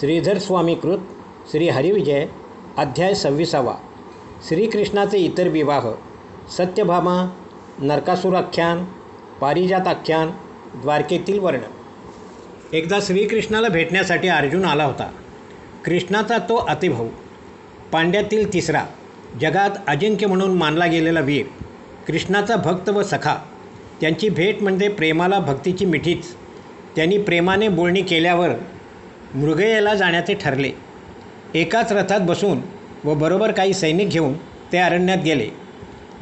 श्रीधर स्वामीकृत श्री हरिविजय अध्याय सव्वीसावा. श्रीकृष्णाचे इतर विवाह सत्यभामा नरकासुराख्यान पारिजाताख्यान द्वारकेतील वर्ण. एकदा श्रीकृष्णाला भेटण्यासाठी अर्जुन आला होता. कृष्णाचा तो अतिभाऊ. पांड्यातील तिसरा जगात अजिंक्य म्हणून मानला गेलेला वीर. कृष्णाचा भक्त व सखा. त्यांची भेट म्हणजे प्रेमाला भक्तीची मिठीच. त्यांनी प्रेमाने बोलणी केल्यावर मृगयेला जाण्याचे ठरले. एकाच रथात बसून व बरोबर काही सैनिक घेऊन ते अरण्यात गेले.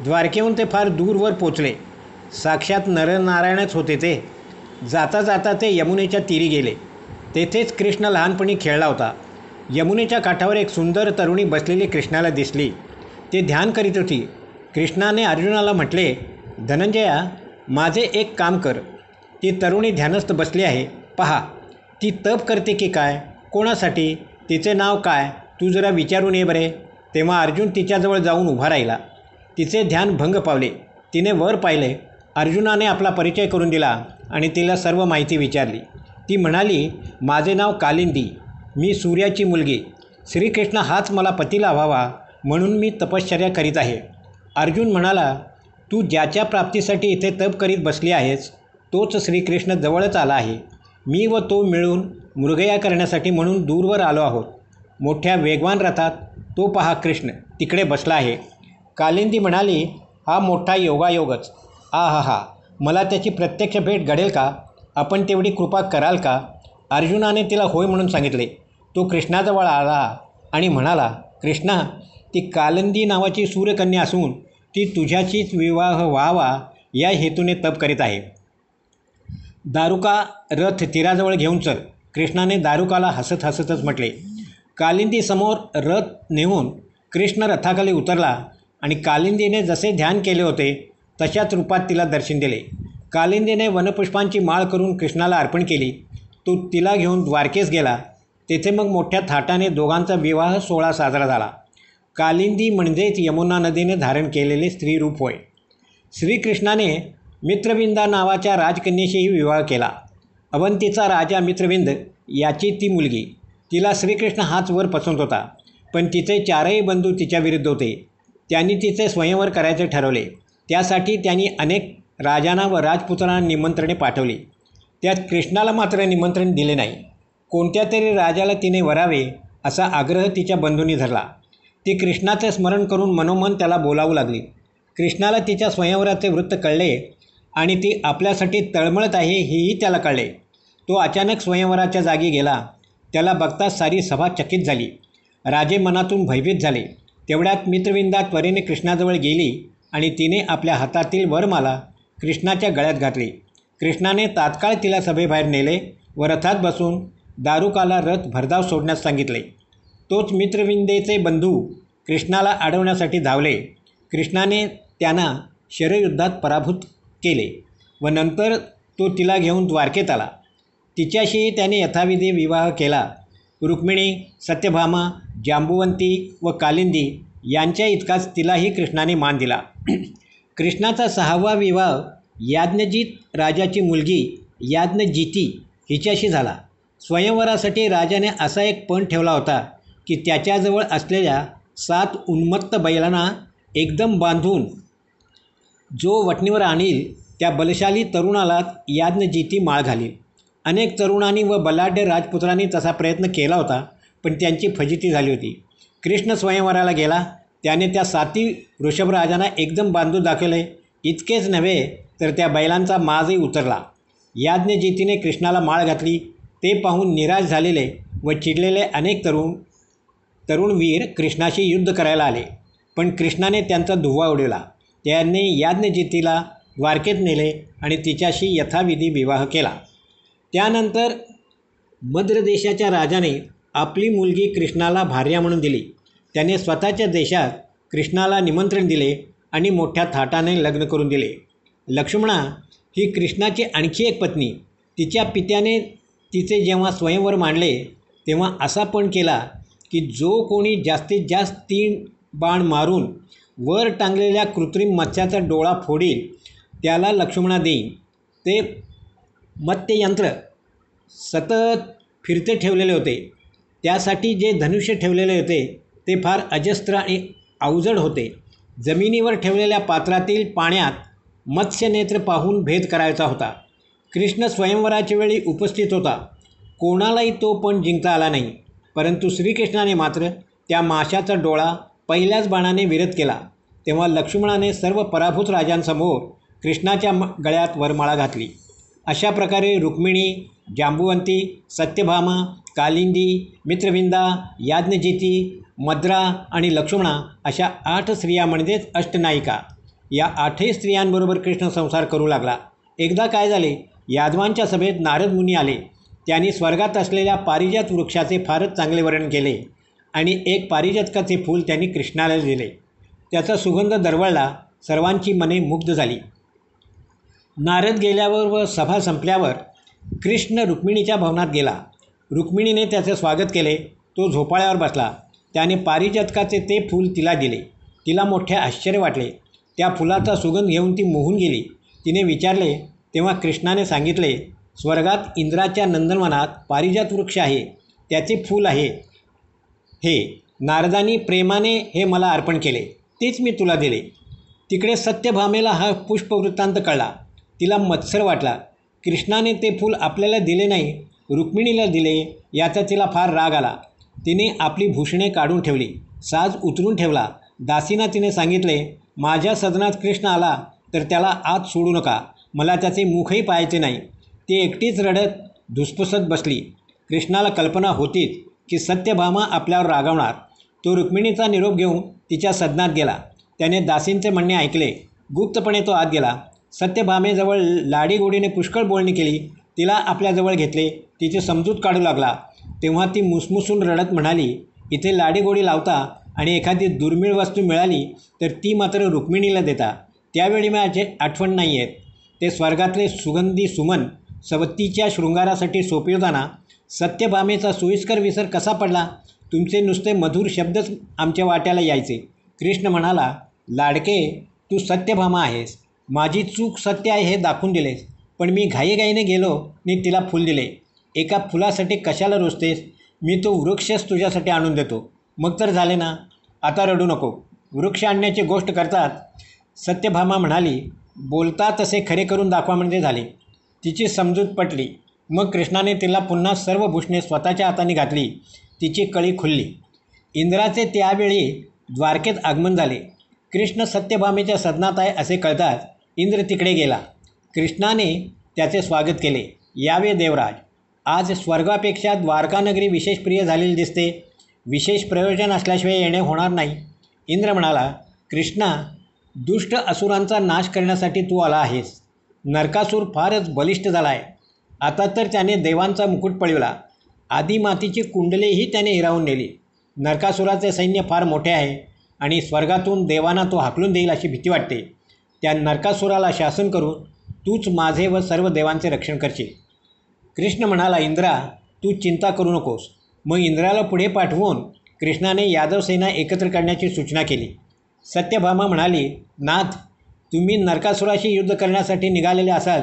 द्वारकेहून ते फार दूरवर पोचले. साक्षात नरनारायणच होते ते. जाता जाता ते यमुनेच्या तीरी गेले. तेथेच कृष्ण लहानपणी खेळला होता. यमुनेच्या काठावर एक सुंदर तरुणी बसलेली कृष्णाला दिसली. ते ध्यान करीत होती. कृष्णाने अर्जुनाला म्हटले धनंजया माझे एक काम कर. ती तरुणी ध्यानस्थ बसली आहे. पहा. ती तप करते की काय? कोणासाठी? तिचे नाव काय? तू जरा विचारून ये बरे. तेव्हा अर्जुन तिच्याजवळ जाऊन उभा राहिला. तिचे ध्यान भंग पावले. तिने वर पाहिले. अर्जुनाने आपला परिचय करून दिला आणि तिला सर्व माहिती विचारली. ती म्हणाली माझे नाव कालिंदी. मी सूर्याची मुलगी. श्रीकृष्ण हाच मला पतीला व्हावा म्हणून मी तपश्चर्या करीत आहे. अर्जुन म्हणाला तू ज्याच्या प्राप्तीसाठी इथे तप करीत बसली आहेस तोच श्रीकृष्ण जवळच आला आहे. मी व तो मिळून मृगया करण्यासाठी म्हणून दूरवर आलो आहोत. मोठ्या वेगवान रथात तो पहा कृष्ण तिकडे बसला आहे. कालिंदी म्हणाली हा मोठा योगायोगच. आ हा हा. मला त्याची प्रत्यक्ष भेट घडेल का? आपण तेवढी कृपा कराल का अर्जुनाने तिला होय म्हणून सांगितले. तो कृष्णाजवळ आला आणि म्हणाला कृष्णा ती कालंदी नावाची सूर्यकन्या असून ती तुझ्याशीच विवाह व्हावा या हेतूने तप करीत आहे. दारुका रथ तीराजवळ घेऊन चल. कृष्णाने दारुकाला हसत हसतच म्हटले कालिंदीसमोर रथ नेऊन कृष्ण रथाखाली उतरला आणि कालिंदीने जसे ध्यान केले होते तशाच रूपात तिला दर्शन दिले. कालिंदीने वनपुष्पांची माळ करून कृष्णाला अर्पण केली. तो तिला घेऊन द्वारकेस गेला. तेथे मग मोठ्या थाटाने दोघांचा विवाह सोहळा साजरा झाला. कालिंदी म्हणजेच यमुना नदीने धारण केलेले स्त्रीरूप होय. श्रीकृष्णाने मित्रविंदा नावाच्या राजकन्येशीही विवाह केला. अवंतीचा राजा मित्रविंद याची ती मुलगी. तिला श्रीकृष्ण हाच वर पसंत होता. पण तिचे चारही बंधू तिच्या विरुद्ध होते. त्यांनी तिचे स्वयंवर करायचे ठरवले. त्यासाठी त्यांनी अनेक राजांना व राजपुत्रांना निमंत्रणे पाठवली. त्यात कृष्णाला मात्र निमंत्रण दिले नाही. कोणत्या तरी राजाला तिने वरावे असा आग्रह तिच्या बंधूंनी धरला. ती कृष्णाचे स्मरण करून मनोमन त्याला बोलावू लागली. कृष्णाला तिच्या स्वयंवराचे वृत्त कळले आणि ती आपल्यासाठी तळमळत आहे हेही त्याला कळले. तो अचानक स्वयंवराच्या जागी गेला. त्याला बघताच सारी सभा चकित झाली. राजे मनातून भयभीत झाले. तेवढ्यात मित्रविंदा त्वरेने कृष्णाजवळ गेली आणि तिने आपल्या हातातील वरमाला कृष्णाच्या गळ्यात घातली. कृष्णाने तात्काळ तिला सभेबाहेर नेले व रथात बसून दारुकाला रथ भरधाव सोडण्यास सांगितले. तोच मित्रविंदेचे बंधू कृष्णाला अडवण्यासाठी धावले. कृष्णाने त्यांना शरयुद्धात पराभूत केले व नंतर तो तिला घेऊन द्वारकेत आला. तिच्याशी त्याने यथाविधी विवाह केला. रुक्मिणी सत्यभामा जांबुवंती व कालिंदी यांच्या इतकाच तिलाही कृष्णाने मान दिला. कृष्णाचा सहावा विवाह याज्ञजित राजाची मुलगी याज्ञजिती हिच्याशी झाला. स्वयंवरासाठी राजाने असा एक पण ठेवला होता की त्याच्याजवळ असलेल्या सात उन्मत्त बैलांना एकदम बांधून जो वटणीवर आणील त्या बलशाली तरुणाला याज्ञजीती माळ घालील. अनेक तरुणांनी व बलाढ्य राजपुत्रांनी तसा प्रयत्न केला होता पण त्यांची फजिती झाली होती. कृष्ण स्वयंवराला गेला त्याने त्या साती वृषभराजांना एकदम बांधून दाखवले. इतकेच नव्हे तर त्या बैलांचा माजही उतरला. याज्ञजितीने कृष्णाला माळ घातली. ते पाहून निराश झालेले व चिडलेले अनेक तरुण तरुण वीर कृष्णाशी युद्ध करायला आले. पण कृष्णाने त्यांचा धुव्वा उडवला. त्यांनी याज्ञजितीला द्वारकेत नेले आणि तिच्याशी यथाविधी विवाह केला. त्यानंतर मद्र देशाच्या राजाने आपली मुलगी कृष्णाला भार्या म्हणून दिली. त्याने स्वतःच्या देशात कृष्णाला निमंत्रण दिले आणि मोठ्या थाटाने लग्न करून दिले. लक्ष्मणा ही कृष्णाची आणखी एक पत्नी. तिच्या पित्याने तिचे जेव्हा स्वयंवर मांडले तेव्हा असा पण केला की जो कोणी जास्तीत जास्त तीन बाण मारून वर टांगलेल्या कृत्रिम मत्स्याचा डोळा फोडील त्याला लक्ष्मणा देईन. ते मत्ययंत्र सतत फिरते ठेवलेले होते. त्यासाठी जे धनुष्य ठेवलेले होते ते फार अजस्त्र आणि अवजड होते. जमिनीवर ठेवलेल्या पात्रातील पाण्यात मत्स्यनेत्र पाहून भेद करायचा होता. कृष्ण स्वयंवराच्या वेळी उपस्थित होता. कोणालाही तो पण जिंकता आला नाही. परंतु श्रीकृष्णाने मात्र त्या माशाचा डोळा पहिल्याच बाणाने विरत केला. तेव्हा लक्ष्मणाने सर्व पराभूत राजांसमोर कृष्णाच्या म गळ्यात वरमाळा घातली. अशा प्रकारे रुक्मिणी जांबुवंती सत्यभामा कालिंदी मित्रविंदा याज्ञजिती मद्रा आणि लक्ष्मणा अशा आठ स्त्रिया म्हणजेच अष्टनायिका. या आठही स्त्रियांबरोबर कृष्ण संसार करू लागला. एकदा काय झाले? यादवांच्या सभेत नारद मुनी आले. त्यांनी स्वर्गात असलेल्या पारिजात वृक्षाचे फारच चांगले वर्णन केले. आणि एक पारिजातकाचे फूल त्यांनी कृष्णाला दिले. त्याचा सुगंध दरवळला सर्वांची मने मुग्ध झाली. नारद गेल्यावर व सभा संपल्यावर कृष्ण रुक्मिणीच्या भवनात गेला. रुक्मिणीने त्याचे स्वागत केले. तो झोपाळ्यावर बसला. त्याने पारिजातकाचे ते फूल तिला दिले. तिला मोठे आश्चर्य वाटले. त्या फुलाचा सुगंध घेऊन ती मोहून गेली. तिने विचारले तेव्हा कृष्णाने सांगितले स्वर्गात इंद्राच्या नंदनवनात पारिजात वृक्ष आहे. त्याचे फूल आहे. हे नारदानी प्रेमाने हे मला अर्पण केले. तेच मी तुला दिले. तिकडे सत्यभामेला हा पुष्पवृत्तांत कळला. तिला मत्सर वाटला. कृष्णाने ते फूल आपल्याला दिले नाही रुक्मिणीला दिले याचा तिला फार राग आला. तिने आपली भूषणे काढून ठेवली. साज उतरून ठेवला. दासीना तिने सांगितले माझ्या सदनात कृष्ण आला तर त्याला आत सोडू नका. मला त्याचे मुखही पाहायचे नाही. ती एकटीच रडत धुसफुसत बसली. कृष्णाला कल्पना होतीच. की सत्यभामा आपल्यावर रागवणार. तो रुक्मिणीचा निरोप घेऊन तिच्या सदनात गेला. त्याने दासींचे म्हणणे ऐकले. गुप्तपणे तो आत गेला. सत्यभामेजवळ लाडीगोडीने पुष्कळ बोलणी केली. तिला आपल्याजवळ घेतले. तिची समजूत काढू लागला. तेव्हा ती मुसमुसून रडत म्हणाली इथे लाडीगोडी लावता आणि एखादी दुर्मिळ वस्तू मिळाली तर ती मात्र रुक्मिणीला देता. त्यावेळी माझे आठवण नाही आहेत ते स्वर्गातले सुगंधी सुमन सवतीच्या शृंगारासाठी सोपवताना सत्यभामेचा सोयीस्कर विसर कसा पडला? तुमचे नुसते मधुर शब्दच आमच्या वाट्याला यायचे. कृष्ण म्हणाला लाडके तू सत्यभामा आहेस. माझी चूक सत्य आहे हे दाखवून दिलेस. पण मी घाईघाईने गेलो आणि तिला फूल दिले. एका फुलासाठी कशाला रोजतेस मी तो वृक्षच तुझ्यासाठी आणून देतो. मग तर झाले ना? आता रडू नको. वृक्ष आणण्याची गोष्ट करतात. सत्यभामा म्हणाली बोलता तसे खरे करून दाखवा म्हणजे झाले. तिची समजूत पटली. मग कृष्णाने तिला पुन्हा सर्व भूषणे स्वतःच्या हाताने घातली. तिची कळी खुलली. इंद्राचे त्यावेळी द्वारकेत आगमन झाले. कृष्ण सत्यभामेच्या सदनात आहे असे कळताच इंद्र तिकडे गेला. कृष्णाने त्याचे स्वागत केले. यावे देवराज आज स्वर्गापेक्षा द्वारकानगरी विशेष प्रिय झालेली दिसते. विशेष प्रयोजन असल्याशिवाय येणे होणार नाही. इंद्र म्हणाला कृष्णा दुष्ट असुरांचा नाश करण्यासाठी तू आला आहेस. नरकासूर फारच बलिष्ठ झाला आहे आता तर त्याने देवांचा मुकुट पळविला. आदी मातीची कुंडलेही त्याने हिरावून नेली. नरकासुराचे सैन्य फार मोठे आहे आणि स्वर्गातून देवांना तो हाकलून देईल अशी भीती वाटते. त्या नरकासुराला शासन करून तूच माझे व सर्व देवांचे रक्षण करशील. कृष्ण म्हणाला इंद्रा तू चिंता करू नकोस. मग इंद्राला पुढे पाठवून कृष्णाने यादव सेना एकत्र करण्याची सूचना केली. सत्यभामा म्हणाली नाथ तुम्ही नरकासुराशी युद्ध करण्यासाठी निघालेले असाल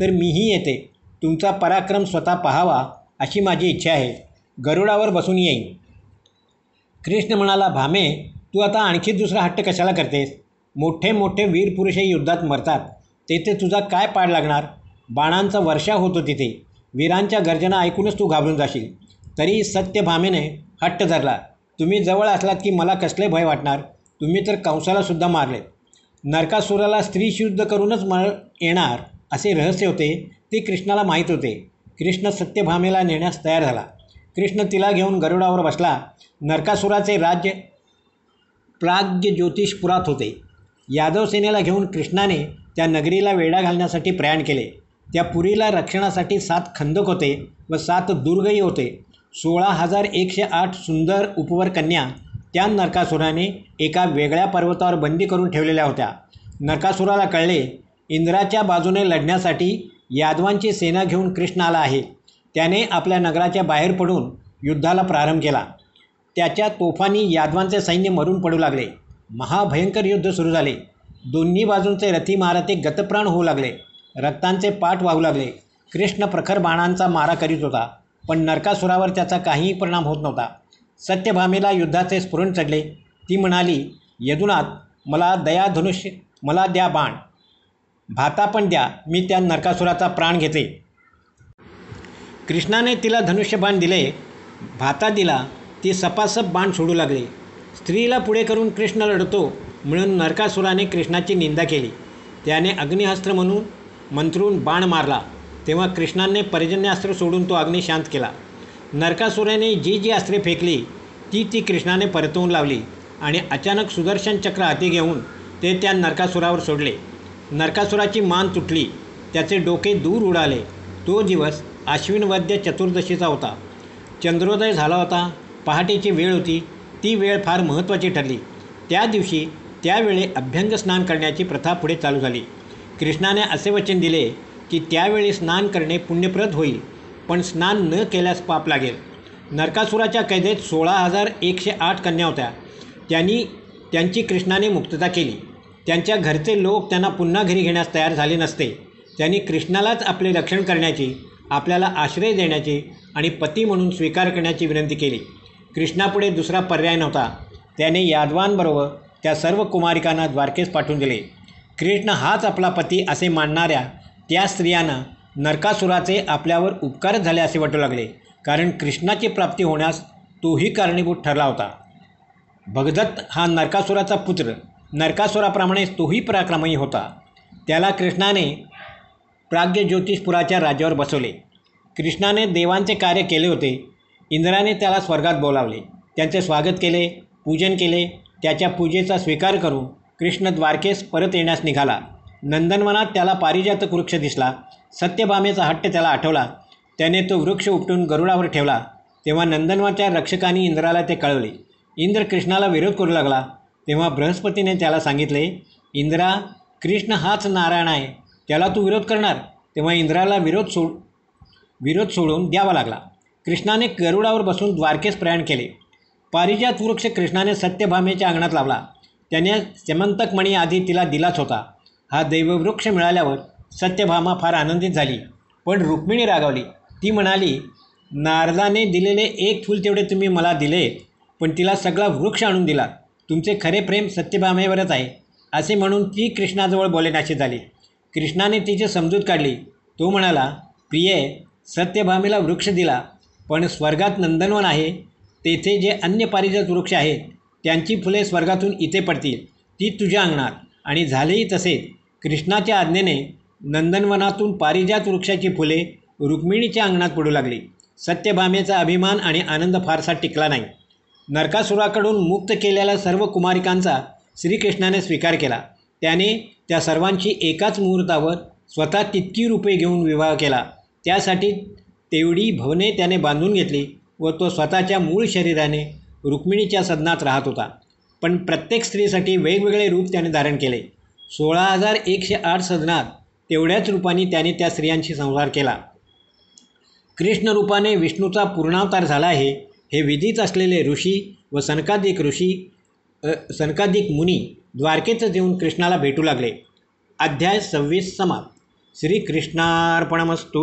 तर मीही येते. तुमचा पराक्रम स्वतः पाहावा अशी माझी इच्छा आहे. गरुडावर बसून येईन. कृष्ण म्हणाला भामे तू आता आणखी दुसरा हट्ट कशाला करतेस? मोठे मोठे वीर पुरुषही युद्धात मरतात. तेथे तुझा काय पाड लागणार? बाणांचा वर्षा होतो तिथे. वीरांच्या गर्जना ऐकूनच तू घाबरून जाशील. तरी सत्य भामेने हट्ट धरला. तुम्ही जवळ असलात की मला कसले भय वाटणार? तुम्ही तर कंसालासुद्धा मारले. नरकासुराला स्त्रीशुद्ध करूनच मळ येणार असे रहस्य होते. ते कृष्णाला माहीत होते. कृष्ण सत्यभामेला नेण्यास तयार झाला. कृष्ण तिला घेऊन गरुडावर बसला. नरकासुराचे राज्य प्राग्य ज्योतिषपुरात होते. यादव सेनेला घेऊन कृष्णाने त्या नगरीला वेढा घालण्यासाठी प्रयाण केले. त्या पुरीला रक्षणासाठी सात खंदक होते व सात दुर्गही होते. सोळा हजार एकशे आठ सुंदर उपवर कन्या त्या नरकासुराने एका वेगळ्या पर्वतावर बंदी करून ठेवलेल्या होत्या. नरकासुराला कळले इंद्राच्या बाजूने लढण्यासाठी यादवांची सेना घेऊन कृष्ण आला आहे. त्याने आपल्या नगराच्या बाहेर पडून युद्धाला प्रारंभ केला. त्याच्या तोफांनी यादवांचे सैन्य मरून पडू लागले. महाभयंकर युद्ध सुरू झाले. दोन्ही बाजूंचे रथी महारथे गतप्राण होऊ लागले. रक्तांचे पाठ वाहू लागले. कृष्ण प्रखर बाणांचा मारा करीत होता पण नरकासुरावर त्याचा काहीही परिणाम होत नव्हता. सत्यभामेला युद्धाचे स्फुरण चढले. ती म्हणाली यदुनाथ मला दयाधनुष्य मला द्या बाण. भाता पण द्या मी त्या नरकासुराचा प्राण घेते कृष्णाने तिला धनुष्यबाण दिले. भाता दिला ती सपासप बाण सोडू लागली. स्त्रीला पुढे करून कृष्ण लढतो म्हणून नरकासुराने कृष्णाची निंदा केली. त्याने अग्निहस्त्र म्हणून मंत्रून बाण मारला. तेव्हा कृष्णाने पर्जन्यास्त्र सोडून तो अग्नी शांत केला. नरकासुराने जी जी अस्त्रे फेकली ती ती कृष्णाने परतवून लावली आणि अचानक सुदर्शन चक्र हाती घेऊन ते त्या नरकासुरावर सोडले. नरकासुराची मान तुटली. त्याचे डोके दूर उडाले. तो दिवस आश्विनवद्य चतुर्दशीचा होता. चंद्रोदय झाला होता. पहाटेची वेळ होती. ती वेळ फार महत्त्वाची ठरली. त्या दिवशी त्यावेळी अभ्यंग स्नान करण्याची प्रथा पुढे चालू झाली. कृष्णाने असे वचन दिले की त्यावेळी स्नान करणे पुण्यप्रद होईल पण स्नान न केल्यास पाप लागेल. नरकासुराच्या कैदेत सोळा हजार एकशे आठ कन्या होत्या. त्यांनी त्यांची कृष्णाने मुक्तता केली. त्यांच्या घरचे लोक त्यांना पुन्हा घरी घेण्यास तयार झाले नसते. त्यांनी कृष्णालाच आपले रक्षण करण्याची आपल्याला आश्रय देण्याची आणि पती म्हणून स्वीकार करण्याची विनंती केली. कृष्णापुढे दुसरा पर्याय नव्हता. त्याने यादवांबरोबर त्या सर्व कुमारिकांना द्वारकेस पाठवून दिले. कृष्ण हाच आपला पती असे मानणाऱ्या त्या स्त्रियांना नरकासुराचे आपल्यावर उपकारच झाले असे वाटू लागले. कारण कृष्णाची प्राप्ती होण्यास तोही कारणीभूत ठरला होता. भगदत्त हा नरकासुराचा पुत्र. नरकासुराप्रमाणेच तोही पराक्रमही होता. त्याला कृष्णाने प्राग्ज्योतिषपुराच्या राज्यावर बसवले. कृष्णाने देवांचे कार्य केले होते. इंद्राने त्याला स्वर्गात बोलावले. त्यांचे स्वागत केले पूजन केले. त्याच्या पूजेचा स्वीकार करून कृष्ण द्वारकेस परत येण्यास निघाला. नंदनवनात त्याला पारिजातक वृक्ष दिसला. सत्यभामेचा हट्ट त्याला आठवला. त्याने तो वृक्ष उपटून गरुडावर ठेवला. तेव्हा नंदनवनच्या रक्षकांनी इंद्राला ते कळवले. इंद्र कृष्णाला विरोध करू लागला. तेव्हा बृहस्पतीने त्याला सांगितले इंद्रा कृष्ण हाच नारायण आहे त्याला तू विरोध करणार. तेव्हा इंद्राला विरोध सोड विरोध सोडून द्यावा लागला. कृष्णाने गरुडावर बसून द्वारकेस प्रयाण केले. पारिजात वृक्ष कृष्णाने सत्यभामेच्या अंगणात लावला. त्याने सेमंतक मणी आधी तिला दिलाच होता. हा दैववृक्ष मिळाल्यावर सत्यभामा फार आनंदित झाली पण रुक्मिणी रागावली. ती म्हणाली नारदाने दिलेले एक फूल तेवढे तुम्ही मला दिले पण तिला सगळा वृक्ष आणून दिला. तुमचे खरे प्रेम सत्यभामेवरच आहे असे म्हणून ती कृष्णाजवळ बोलेनाशी झाली. कृष्णाने तिची समजूत काढली. तो म्हणाला प्रिये सत्यभामेला वृक्ष दिला पण स्वर्गात नंदनवन आहे. तेथे जे अन्य पारिजात वृक्ष आहेत त्यांची फुले स्वर्गातून इथे पडतील. ती तुझ्या अंगणात. आणि झालेही तसेच कृष्णाच्या आज्ञेने नंदनवनातून पारिजात वृक्षाची फुले रुक्मिणीच्या अंगणात पडू लागली. सत्यभामेचा अभिमान आणि आनंद फारसा टिकला नाही. नरकासुराकडून मुक्त केलेल्या सर्व कुमारिकांचा श्रीकृष्णाने स्वीकार केला. त्याने त्या सर्वांची एकाच मुहूर्तावर स्वतः तितकी रूपे घेऊन विवाह केला. त्यासाठी तेवढी भवने त्याने बांधून घेतली व तो स्वतःच्या मूळ शरीराने रुक्मिणीच्या सदनात राहत होता. पण प्रत्येक स्त्रीसाठी वेगवेगळे रूप त्याने धारण केले. सोळा हजार एकशे आठ सदनात तेवढ्याच रूपाने त्याने त्या स्त्रियांशी संसार केला. कृष्ण रूपाने विष्णूचा पूर्णावतार झाला आहे. हे विधीत असलेले ऋषी व सनकाधिक ऋषी सनकाधिक मुनी द्वारकेतच येऊन कृष्णाला भेटू लागले. अध्याय सव्वीस समाप्त. श्रीकृष्णार्पणमस्तू.